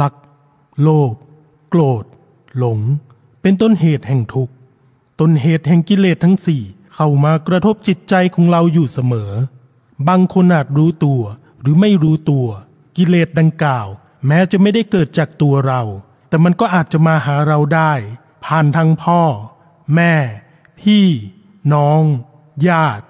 ลัก โลภโกรธ หลง เป็นต้นเหตุแห่งทุกข์ต้นเหตุแห่งกิเลสทั้งสี่เข้ามากระทบจิตใจของเราอยู่เสมอ บางคนอาจรู้ตัวหรือไม่รู้ตัว กิเลสดังกล่าว แม้จะไม่ได้เกิดจากตัวเรา แต่มันก็อาจจะมาหาเราได้ ผ่านทางพ่อ แม่ พี่ น้อง ญาติ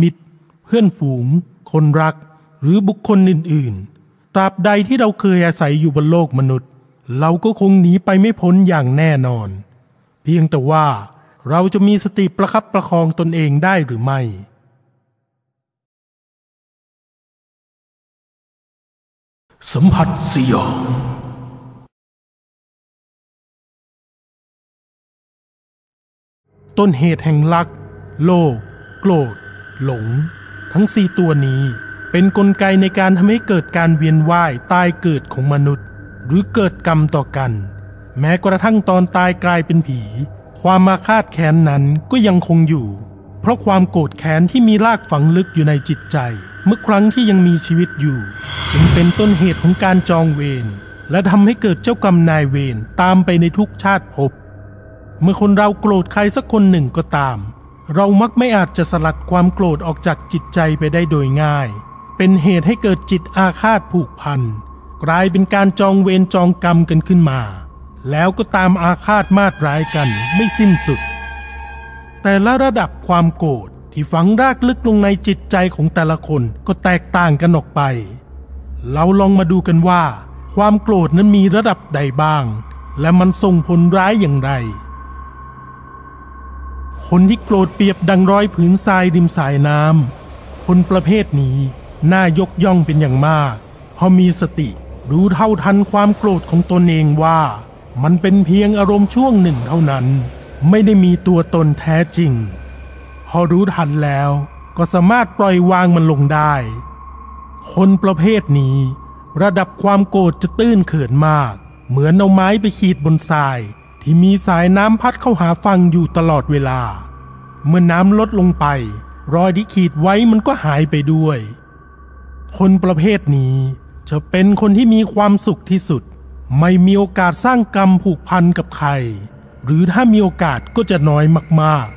มิตร เพื่อนฝูง คนรัก หรือบุคคลอื่นๆ ตราบใดที่เราเคยอาศัยอยู่บนโลกมนุษย์ เราก็คงหนีไปไม่พ้นอย่างแน่นอน เพียงแต่ว่าเราจะมีสติประคับประคองตนเองได้หรือไม่ สัมผัสสยองต้นเหตุแห่งลัก โลภโกรธ หลง ทั้งสี่ตัวนี้ เป็นนกลไกในการทำให้เกิดการเวียนว่ายตายเกิดของมนุษย์ หรือเกิดกรรมต่อกัน แม้กระทั่งตอนตายกลายเป็นผี ความมาคาดแค้นนั้นก็ยังคงอยู่ เพราะความโกรธแค้นที่มีรากฝังลึกอยู่ในจิตใจ เมื่อครั้งที่ยังมีชีวิตอยู่ จึงเป็นต้นเหตุของการจองเวรและทำให้เกิดเจ้ากรรมนายเวรตามไปในทุกชาติภพเมื่อคนเราโกรธใครสักคนหนึ่งก็ตาม เรามักไม่อาจจะสลัดความโกรธออกจากจิตใจไปได้โดยง่าย เป็นเหตุให้เกิดจิตอาฆาตผูกพัน กลายเป็นการจองเวรจองกรรมกันขึ้นมา แล้วก็ตามอาฆาตมาดร้ายกันไม่สิ้นสุด แต่ละระดับความโกรธที่ฝังรากลึกลงในจิตใจของแต่ละคนก็แตกต่างกันออกไป เราลองมาดูกันว่า ความโกรธนั้นมีระดับใดบ้าง และมันส่งผลร้ายอย่างไร คนที่โกรธเปรียบดังรอยผืนทรายริมสายน้ำคนประเภทนี้ น่ายกย่องเป็นอย่างมากเพราะมีสติรู้เท่าทันความโกรธของตนเองว่า มันเป็นเพียงอารมณ์ช่วงหนึ่งเท่านั้น ไม่ได้มีตัวตนแท้จริง พอรู้ทันแล้วก็สามารถปล่อยวางมันลงได้ คนประเภทนี้ ระดับความโกรธจะตื้นเขินมาก เหมือนเอาไม้ไปขีดบนทราย ที่มีสายน้ำพัดเข้าหาฟังอยู่ตลอดเวลา เมื่อน้ำลดลงไป รอยที่ขีดไว้มันก็หายไปด้วย คนประเภทนี้จะเป็นคนที่มีความสุขที่สุด ไม่มีโอกาสสร้างกรรมผูกพันกับใคร หรือถ้ามีโอกาสก็จะน้อยมาก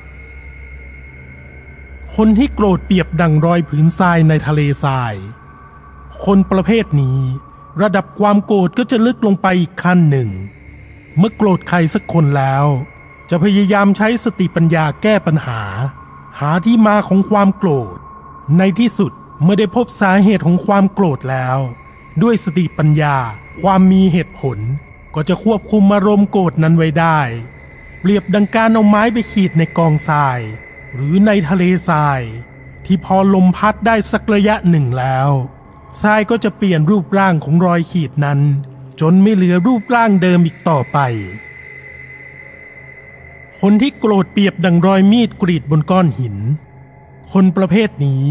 ๆ คนที่โกรธเปรียบดังรอยผืนทรายในทะเลทราย คนประเภทนี้ ระดับความโกรธก็จะลึกลงไปอีกขั้นหนึ่ง เมื่อโกรธใครสักคนแล้ว จะพยายามใช้สติปัญญาแก้ปัญหา หาที่มาของความโกรธ ในที่สุด เมื่อได้พบสาเหตุของความโกรธแล้ว ด้วยสติปัญญา ความมีเหตุผล ก็จะควบคุมอารมณ์โกรธนั้นไว้ได้ เปรียบดังการเอาไม้ไปขีดในกองทราย หรือในทะเลทราย ที่พอลมพัดได้สักระยะหนึ่งแล้วทรายก็จะเปลี่ยนรูปร่างของรอยขีดนั้น จนไม่เหลือรูปร่างเดิมอีกต่อไป คนที่โกรธเปรียบดังรอยมีดกรีดบนก้อนหิน คนประเภทนี้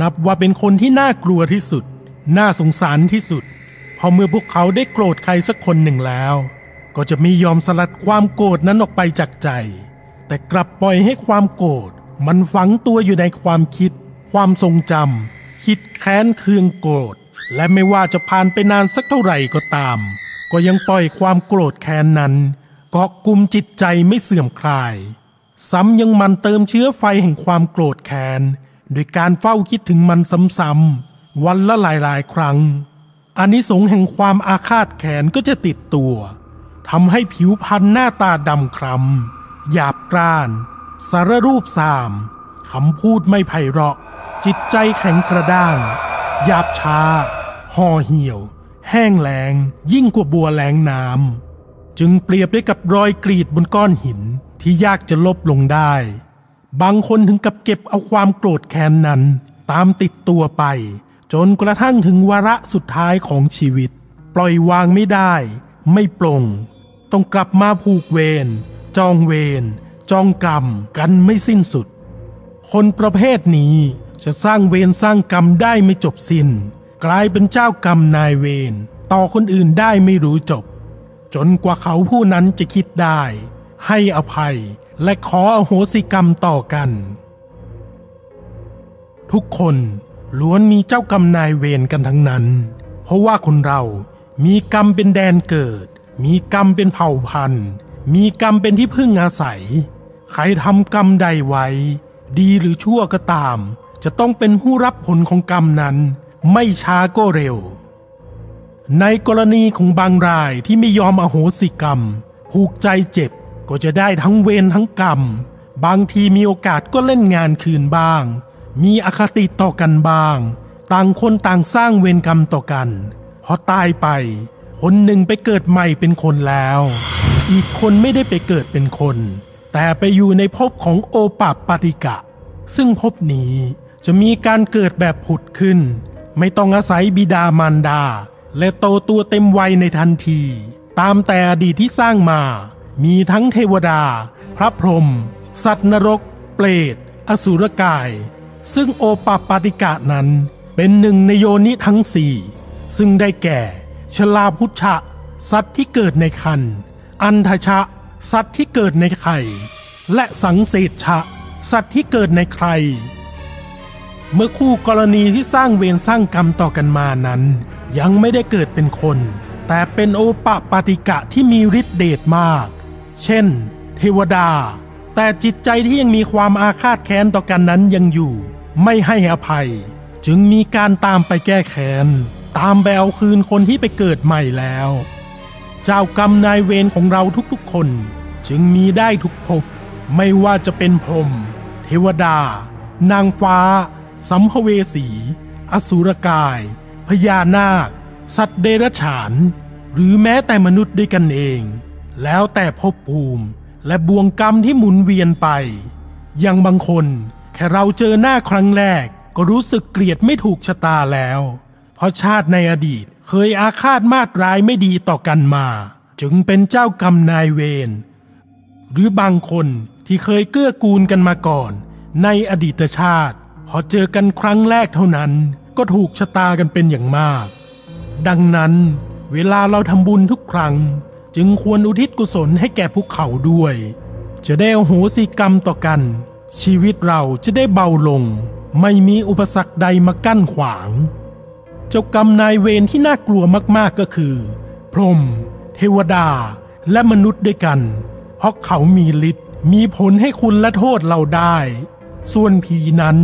นับว่าเป็นคนที่น่ากลัวที่สุด น่าสงสารที่สุด พอเมื่อพวกเขาได้โกรธใครสักคนหนึ่งแล้ว ก็จะไม่ยอมสลัดความโกรธนั้นออกไปจากใจ แต่กลับปล่อยให้ความโกรธมันฝังตัวอยู่ในความคิด ความทรงจำคิดแค้นเคืองโกรธ และไม่ว่าจะผ่านไปนานสักเท่าไหร่ก็ตาม ก็ยังปล่อยความโกรธแค้นนั้นเกาะกลุ่มจิตใจไม่เสื่อมคลาย ซ้ำยังมันเติมเชื้อไฟแห่งความโกรธแค้น โดยการเฝ้าคิดถึงมันซ้ำๆวันละหลายๆ ครั้งอานิสงส์แห่งความอาฆาตแค้นก็จะติดตัวทำให้ผิวพรรณหน้าตาดำคล้ำหยาบกร้าน สารรูปสามคำพูดไม่ไพเราะ จิตใจแข็งกระด้างหยาบช้า ห่อเหี่ยว แห้งแล้ง ยิ่งกว่าบัวแหลงน้ำจึงเปรียบได้กับรอยกรีดบนก้อนหินที่ยากจะลบลงได้ บางคนถึงกับเก็บเอาความโกรธแค้นนั้น ตามติดตัวไป จนกระทั่งถึงวาระสุดท้ายของชีวิต ปล่อยวางไม่ได้ ไม่ปลง ต้องกลับมาผูกเวรจองเวรจองกรรมกันไม่สิ้นสุด คนประเภทนี้จะสร้างเวรสร้างกรรมได้ไม่จบสิน้น กลายเป็นเจ้ากรรมนายเวรต่อคนอื่นได้ไม่รู้จบ จนกว่าเขาผู้นั้นจะคิดได้ ให้อภัย และขออโหสิกรรมต่อกัน ทุกคนล้วนมีเจ้ากรรมนายเวรกันทั้งนั้น เพราะว่าคนเรามีกรรมเป็นแดนเกิด มีกรรมเป็นเผ่าพันธุ์ มีกรรมเป็นที่พึ่งอาศัย ใครทำกรรมใดไว้ ดีหรือชั่วก็ตาม จะต้องเป็นผู้รับผลของกรรมนั้น ไม่ช้าก็เร็ว ในกรณีของบางรายที่ไม่ยอมอโหสิกรรม ผูกใจเจ็บ ก็จะได้ทั้งเวรทั้งกรรม บางทีมีโอกาสก็เล่นงานคืนบ้าง มีอคติต่อกันบ้าง ต่างคนต่างสร้างเวรกรรมต่อกันพอตายไป คนหนึ่งไปเกิดใหม่เป็นคนแล้ว อีกคนไม่ได้ไปเกิดเป็นคน แต่ไปอยู่ในภพของโอปปปาติกะ ซึ่งภพนี้จะมีการเกิดแบบผุดขึ้น ไม่ต้องอาศัยบิดามารดา และโตตัวเต็มวัยในทันที ตามแต่อดีตที่สร้างมา มีทั้งเทวดา พระพรหมสัตว์นรก เปรต อสุรกาย ซึ่งโอปปปาติกะนั้นเป็นหนึ่งในโยนิทั้งสี่ซึ่งได้แก่ ชลาพุชะ สัตว์ที่เกิดในคัน อันทชะ สัตว์ที่เกิดในไข่ และสังเสชะ สัตว์ที่เกิดในใคร เมื่อคู่กรณีที่สร้างเวรสร้างกรรมต่อกันมานั้น ยังไม่ได้เกิดเป็นคน แต่เป็นโอปะปาติกะที่มีฤทธิเดชมาก เช่น เทวดา แต่จิตใจที่ยังมีความอาฆาตแค้นต่อกันนั้นยังอยู่ ไม่ให้อภัย จึงมีการตามไปแก้แค้น ตามไปเอาคืนคนที่ไปเกิดใหม่แล้ว เจ้ากรรมนายเวรของเราทุกๆคน จึงมีได้ทุกภพไม่ว่าจะเป็นพรหมเทวดา นางฟ้า สัมภเวสี อสุรกาย พญานาค สัตว์เดรัจฉาน หรือแม้แต่มนุษย์ด้วยกันเอง แล้วแต่ภพภูมิและบ่วงกรรมที่หมุนเวียนไป อย่างบางคนแค่เราเจอหน้าครั้งแรก ก็รู้สึกเกลียดไม่ถูกชะตาแล้ว เพราะชาติในอดีตเคยอาฆาตมาตร้ายไม่ดีต่อกันมา จึงเป็นเจ้ากรรมนายเวรหรือบางคนที่เคยเกื้อกูลกันมาก่อน ในอดีตชาติ พอเจอกันครั้งแรกเท่านั้น ก็ถูกชะตากันเป็นอย่างมาก ดังนั้น เวลาเราทำบุญทุกครั้ง จึงควรอุทิศกุศลให้แก่พวกเขาด้วย จะได้อโหสิกรรมต่อกัน ชีวิตเราจะได้เบาลง ไม่มีอุปสรรคใดมากั้นขวาง เจ้ากรรมนายเวรที่น่ากลัวมากๆก็คือ พรหมเทวดาและมนุษย์ด้วยกัน เพราะเขามีฤทธิ์มีผลให้คุณและโทษเราได้ ส่วนผีนั้น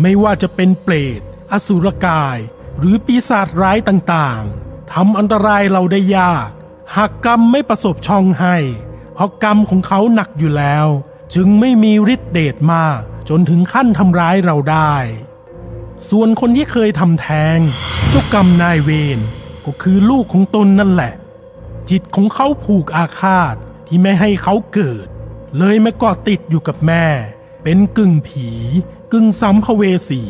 ไม่ว่าจะเป็นเปรต อสุรกาย หรือปีศาจร้ายต่างๆทำอันตรายเราได้ยาก หากกรรมไม่ประสบช่องให้ เพราะกรรมของเขาหนักอยู่แล้ว จึงไม่มีฤทธิ์เดชมาก จนถึงขั้นทำร้ายเราได้ ส่วนคนที่เคยทำแท้งเจ้ากรรมนายเวรก็คือลูกของตนนั่นแหละ จิตของเขาผูกอาฆาตที่ไม่ให้เขาเกิด เลยมาเกาะติดอยู่กับแม่ เป็นกึ่งผี กึ่งสัมภเวสี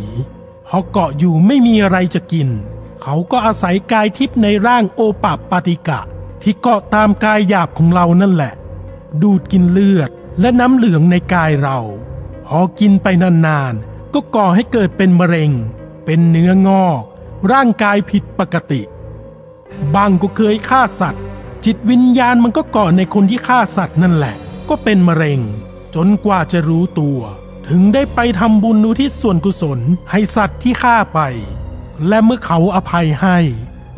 พอเกาะอยู่ไม่มีอะไรจะกิน เขาก็อาศัยกายทิพย์ในร่างโอปปปาติกะ ที่เกาะตามกายหยาบของเรานั่นแหละ ดูดกินเลือดและน้ำเหลืองในกายเรา พอกินไปนานๆ ก็ก่อให้เกิดเป็นมะเร็ง เป็นเนื้องอก ร่างกายผิดปกติ บางก็เคยฆ่าสัตว์ จิตวิญญาณมันก็เกาะในคนที่ฆ่าสัตว์นั่นแหละ ก็เป็นมะเร็ง จนกว่าจะรู้ตัว ถึงได้ไปทำบุญอุทิศส่วนกุศลให้สัตว์ที่ฆ่าไป และเมื่อเขาอภัยให้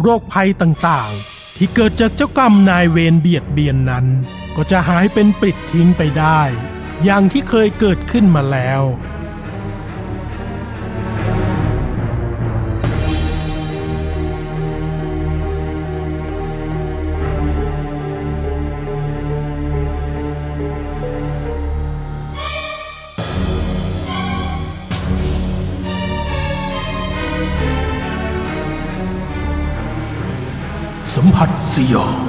โรคภัยต่างๆ ที่เกิดจากเจ้ากรรมนายเวรเบียดเบียนนั้น ก็จะหายเป็นปลิดทิ้งไปได้ อย่างที่เคยเกิดขึ้นมาแล้ว see you.